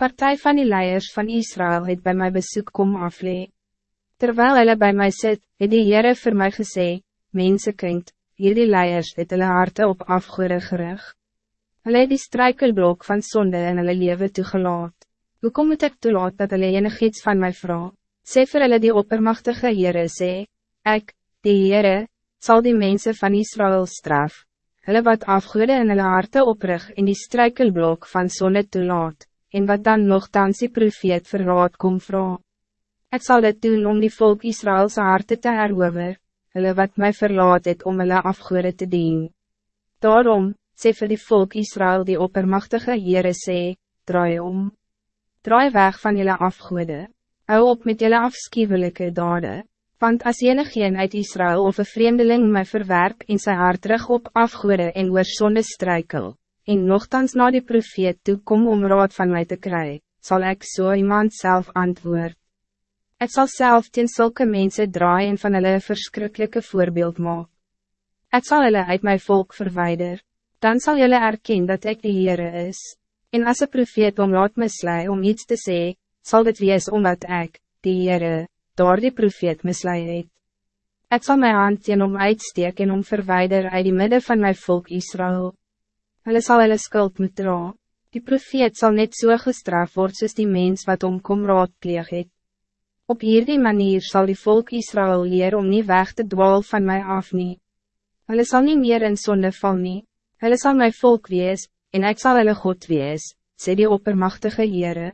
Partij van die leiers van Israël het bij mijn bezoek kom aflee. Terwijl hulle bij mij zit, het die Heere vir my gesê, Mense kind, hier die leiers het hulle harte op afgoede gerig. Hulle het die struikelblok van zonde in hulle leven toegelaat. Hoe kom het ek toelaat dat hulle enig iets van my vraag? Sê vir hulle die oppermachtige Heere sê, Ek, die Heere, zal die mensen van Israël straf. Hulle wat afgoede in hulle harte oprig en die struikelblok van zonde toelaat en wat dan nogthans die profeet verraad kom vra. Ek sal dit doen om die volk Israëlse harte te herover, hulle wat mij verlaat het om hulle afgoede te dien. Daarom, sê vir die volk Israël die oppermachtige Heere sê, draai om. Draai weg van jullie afgoede, hou op met jullie afschuwelijke daden, want as enigeen uit Israël of een vreemdeling mij verwerp in zijn hart terug op afgoede en oor sonde strijkel, en nogthans na die profeet toe kom om raad van mij te krijgen, zal ik zo so iemand zelf antwoord. Ik zal zelf teen zulke mensen draaien en van hulle een verschrikkelijke voorbeeld maken. Ik zal hulle uit mijn volk verwijder, dan zal jullie erkennen dat ik de Heere is. En als een profeet om laat mislei om iets te zeggen, zal dit wees omdat ik, de Heere, door die profeet mislei het. Ik zal mijn hand teen om uitsteek en om verwijder uit die midden van mijn volk Israël hulle sal hulle skuld moet dra. Die profeet zal net so gestraf word soos die mens wat omkom raadpleeg het. Op hierdie manier zal die volk Israël leer om niet weg te dwaal van mij af nie. Hulle sal nie meer in sonde val nie. Hulle sal my volk wees, en ik zal hulle God wees, sê die oppermachtige Heere.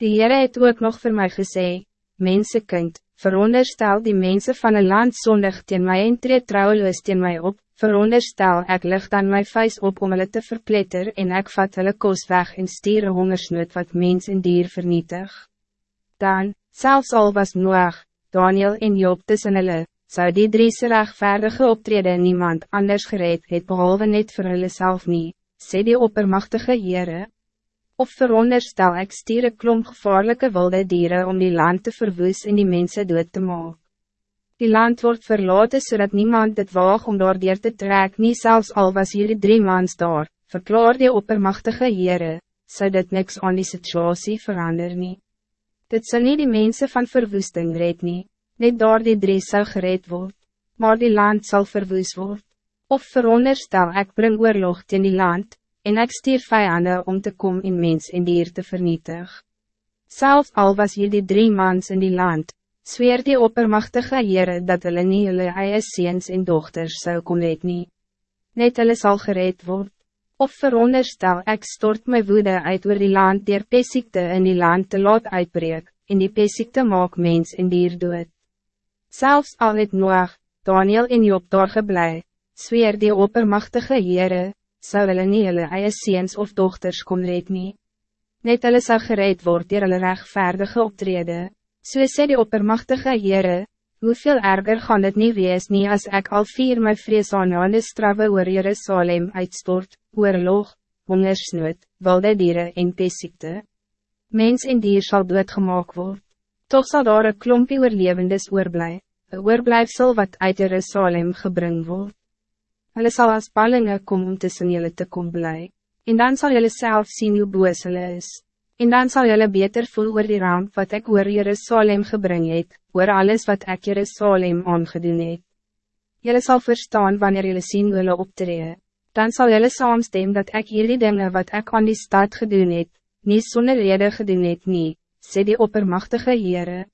Die Heere het ook nog voor mij gesê, Mensenkind, veronderstel die mensen van een land zondig teen my en tree trouweloos teen my op, veronderstel ek lig dan my vuist op om hulle te verpletter en ek vat hulle kos weg en stier hongersnood wat mens en dier vernietig. Dan, zelfs al was Noach, Daniel en Job tussen hulle, zou die drie rechtvaardige optreden niemand anders gereed het behalve net vir hulle self nie, sê die oppermachtige Heere. Of veronderstel ek stier klomp gevaarlijke wilde dieren om die land te verwoes en die mensen dood te maken. Die land wordt verlaten zodat niemand het waag om door te trek, niet zelfs al was jullie drie maans daar, verklaar die oppermachtige Heere, zou dit niks aan die situatie verander nie. Dit zal niet die mensen van verwoesting red nie, net door die drie zou gereed word, maar die land zal verwoes word. Of veronderstel ek bring oorlog in die land, en ek stier vijanden om te komen in mens en dier te vernietig. Zelfs al was jullie drie maans in die land, Zweer die oppermachtige Heere dat hulle nie hulle eie seens en dochters zou kon het nie. Net hulle sal gereed word. Of veronderstel ek stort my woede uit oor die land dier pesiekte in die land te laat uitbreek, en die pesiekte maak mens en dier dood. Zelfs al het Noach, Daniel en Job daar geblei, zweer die oppermachtige Heere, zou hulle nie hulle eie seens of dochters kon red nie. Net hulle sal gereed word dier hulle rechtvaardige optreden. So sê die oppermachtige Heere, hoeveel erger gaan het niet wees nie as ek al vier my vrees aan die straffe oor Jerusalem uitstort, oorlog, hongersnood, wilde dieren en pesiekte. Mens en dier sal doodgemaak word. Toch zal daar een klompie oorlevendes oorblij, een oorblijfsel wat uit Jerusalem gebring word. Hulle sal as ballingen kom om tussen julle te kom blij, en dan zal julle zelf zien hoe boos hulle is. En dan zal jullie beter voel oor die ramp wat ik oor Jerusalem gebring het, oor alles wat ik Jerusalem aangedoen het. Jullie zal verstaan wanneer jullie zien willen optreden. Dan zal jullie saamstem dat ik jullie dingen wat ik aan die stad gedoen het, niet zonder reden gedoen het nie, sê die oppermachtige Heere.